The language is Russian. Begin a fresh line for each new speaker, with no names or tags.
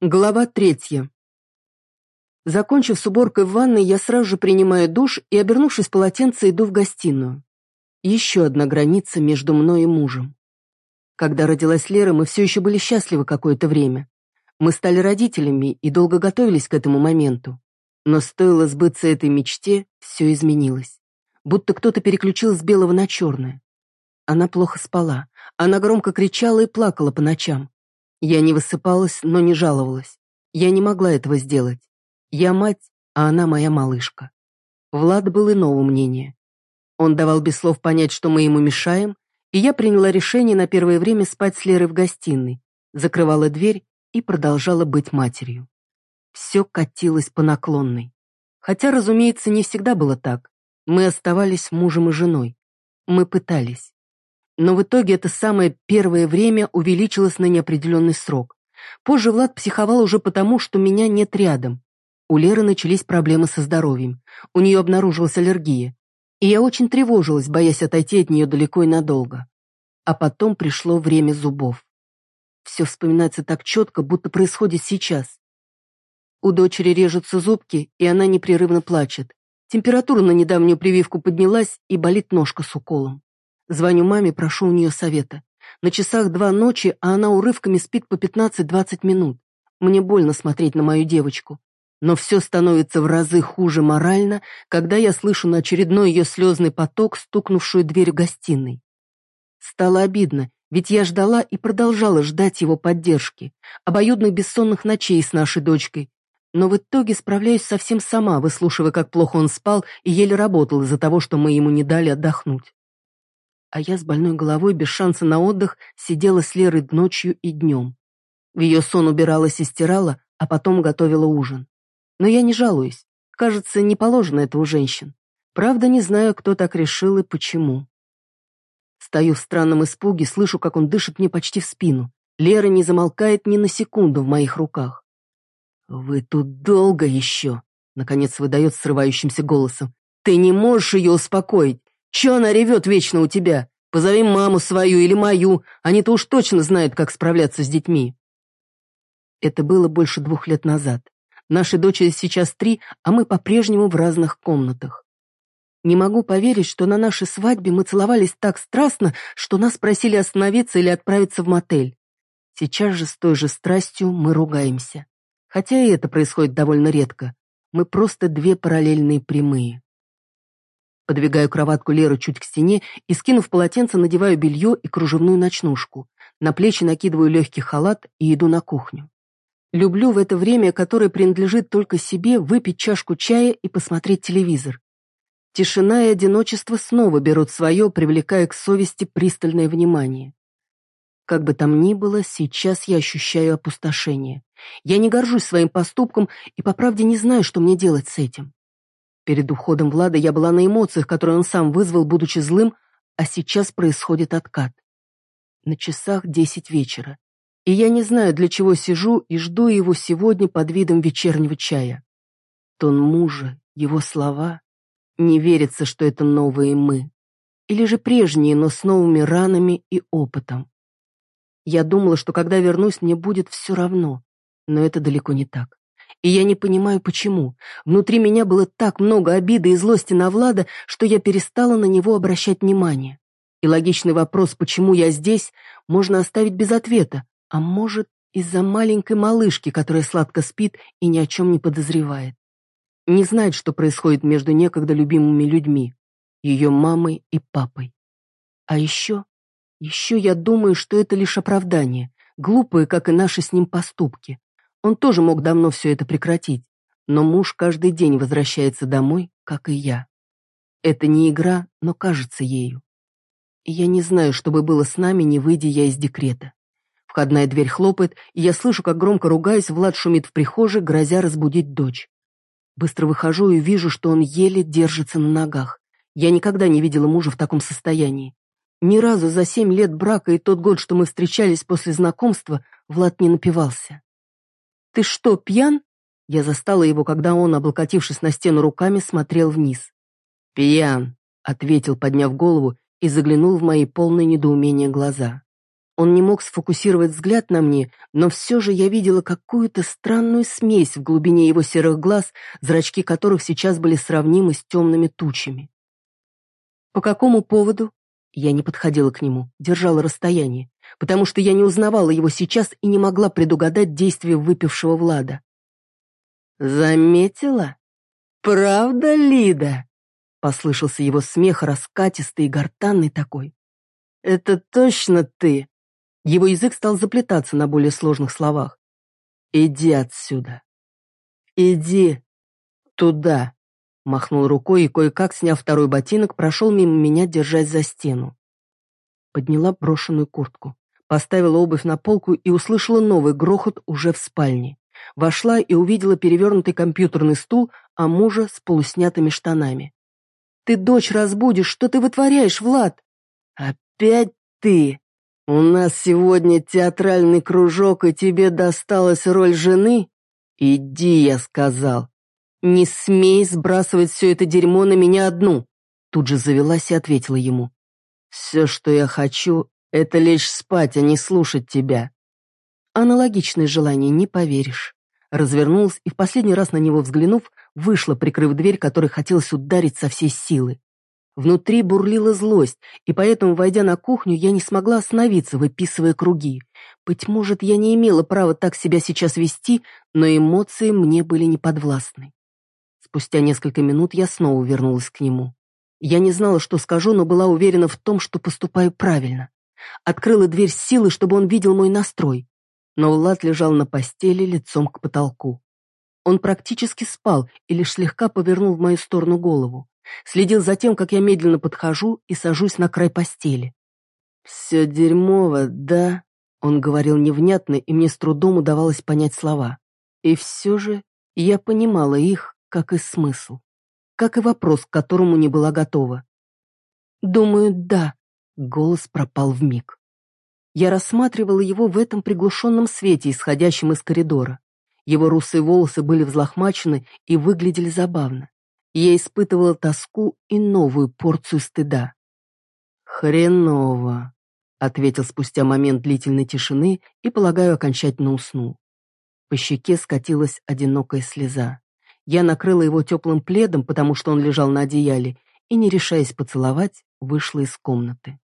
Глава третья. Закончив с уборкой в ванной, я сразу же принимаю душ и, обернувшись полотенце, иду в гостиную. Еще одна граница между мной и мужем. Когда родилась Лера, мы все еще были счастливы какое-то время. Мы стали родителями и долго готовились к этому моменту. Но стоило сбыться этой мечте, все изменилось. Будто кто-то переключил с белого на черное. Она плохо спала. Она громко кричала и плакала по ночам. Я не высыпалась, но не жаловалась. Я не могла этого сделать. Я мать, а она моя малышка. Влад был иного мнения. Он давал без слов понять, что мы ему мешаем, и я приняла решение на первое время спать с Лерой в гостиной, закрывала дверь и продолжала быть матерью. Все катилось по наклонной. Хотя, разумеется, не всегда было так. Мы оставались мужем и женой. Мы пытались. Но в итоге это самое первое время увеличилось на неопределенный срок. Позже Влад психовал уже потому, что меня нет рядом. У Леры начались проблемы со здоровьем. У нее обнаружилась аллергия. И я очень тревожилась, боясь отойти от нее далеко и надолго. А потом пришло время зубов. Все вспоминается так четко, будто происходит сейчас. У дочери режутся зубки, и она непрерывно плачет. Температура на недавнюю прививку поднялась, и болит ножка с уколом. Звоню маме, прошу у нее совета. На часах два ночи, а она урывками спит по 15-20 минут. Мне больно смотреть на мою девочку. Но все становится в разы хуже морально, когда я слышу на очередной ее слезный поток, стукнувшую дверь гостиной. Стало обидно, ведь я ждала и продолжала ждать его поддержки, обоюдных бессонных ночей с нашей дочкой. Но в итоге справляюсь совсем сама, выслушивая, как плохо он спал и еле работал из-за того, что мы ему не дали отдохнуть а я с больной головой без шанса на отдых сидела с Лерой ночью и днем. В ее сон убиралась и стирала, а потом готовила ужин. Но я не жалуюсь. Кажется, не положено это у женщин. Правда, не знаю, кто так решил и почему. Стою в странном испуге, слышу, как он дышит мне почти в спину. Лера не замолкает ни на секунду в моих руках. «Вы тут долго еще», — наконец выдает срывающимся голосом. «Ты не можешь ее успокоить. Че она ревет вечно у тебя? Позови маму свою или мою, они-то уж точно знают, как справляться с детьми. Это было больше двух лет назад. Нашей дочери сейчас три, а мы по-прежнему в разных комнатах. Не могу поверить, что на нашей свадьбе мы целовались так страстно, что нас просили остановиться или отправиться в мотель. Сейчас же с той же страстью мы ругаемся. Хотя и это происходит довольно редко. Мы просто две параллельные прямые. Подвигаю кроватку Леры чуть к стене и, скинув полотенце, надеваю белье и кружевную ночнушку. На плечи накидываю легкий халат и иду на кухню. Люблю в это время, которое принадлежит только себе, выпить чашку чая и посмотреть телевизор. Тишина и одиночество снова берут свое, привлекая к совести пристальное внимание. Как бы там ни было, сейчас я ощущаю опустошение. Я не горжусь своим поступком и по правде не знаю, что мне делать с этим. Перед уходом Влада я была на эмоциях, которые он сам вызвал, будучи злым, а сейчас происходит откат. На часах десять вечера. И я не знаю, для чего сижу и жду его сегодня под видом вечернего чая. Тон мужа, его слова. Не верится, что это новые мы. Или же прежние, но с новыми ранами и опытом. Я думала, что когда вернусь, мне будет все равно. Но это далеко не так. И я не понимаю, почему. Внутри меня было так много обиды и злости на Влада, что я перестала на него обращать внимание. И логичный вопрос, почему я здесь, можно оставить без ответа. А может, из-за маленькой малышки, которая сладко спит и ни о чем не подозревает. Не знает, что происходит между некогда любимыми людьми, ее мамой и папой. А еще, еще я думаю, что это лишь оправдание, глупые, как и наши с ним поступки. Он тоже мог давно все это прекратить, но муж каждый день возвращается домой, как и я. Это не игра, но кажется ею. Я не знаю, что бы было с нами, не выйдя я из декрета. Входная дверь хлопает, и я слышу, как громко ругаясь, Влад шумит в прихожей, грозя разбудить дочь. Быстро выхожу и вижу, что он еле держится на ногах. Я никогда не видела мужа в таком состоянии. Ни разу за семь лет брака и тот год, что мы встречались после знакомства, Влад не напивался. «Ты что, пьян?» Я застала его, когда он, облокотившись на стену руками, смотрел вниз. «Пьян», — ответил, подняв голову, и заглянул в мои полные недоумения глаза. Он не мог сфокусировать взгляд на мне, но все же я видела какую-то странную смесь в глубине его серых глаз, зрачки которых сейчас были сравнимы с темными тучами. «По какому поводу?» Я не подходила к нему, держала расстояние, потому что я не узнавала его сейчас и не могла предугадать действия выпившего Влада. «Заметила? Правда, Лида?» Послышался его смех, раскатистый и гортанный такой. «Это точно ты?» Его язык стал заплетаться на более сложных словах. «Иди отсюда. Иди туда». Махнул рукой и, кое-как, сняв второй ботинок, прошел мимо меня, держась за стену. Подняла брошенную куртку, поставила обувь на полку и услышала новый грохот уже в спальне. Вошла и увидела перевернутый компьютерный стул, а мужа с полуснятыми штанами. «Ты дочь разбудишь, что ты вытворяешь, Влад?» «Опять ты? У нас сегодня театральный кружок, и тебе досталась роль жены? Иди, я сказал. «Не смей сбрасывать все это дерьмо на меня одну!» Тут же завелась и ответила ему. «Все, что я хочу, это лишь спать, а не слушать тебя». Аналогичное желание, не поверишь. Развернулась и в последний раз на него взглянув, вышла, прикрыв дверь, которой хотелось ударить со всей силы. Внутри бурлила злость, и поэтому, войдя на кухню, я не смогла остановиться, выписывая круги. Быть может, я не имела права так себя сейчас вести, но эмоции мне были неподвластны. Спустя несколько минут я снова вернулась к нему. Я не знала, что скажу, но была уверена в том, что поступаю правильно. Открыла дверь с силой, чтобы он видел мой настрой. Но Влад лежал на постели лицом к потолку. Он практически спал и лишь слегка повернул в мою сторону голову. Следил за тем, как я медленно подхожу и сажусь на край постели. «Все дерьмово, да?» Он говорил невнятно, и мне с трудом удавалось понять слова. И все же я понимала их, как и смысл, как и вопрос, к которому не была готова. «Думаю, да», — голос пропал в миг. Я рассматривала его в этом приглушенном свете, исходящем из коридора. Его русые волосы были взлохмачены и выглядели забавно. Я испытывала тоску и новую порцию стыда. «Хреново», — ответил спустя момент длительной тишины и, полагаю, окончательно уснул. По щеке скатилась одинокая слеза. Я накрыла его теплым пледом, потому что он лежал на одеяле, и, не решаясь поцеловать, вышла из комнаты.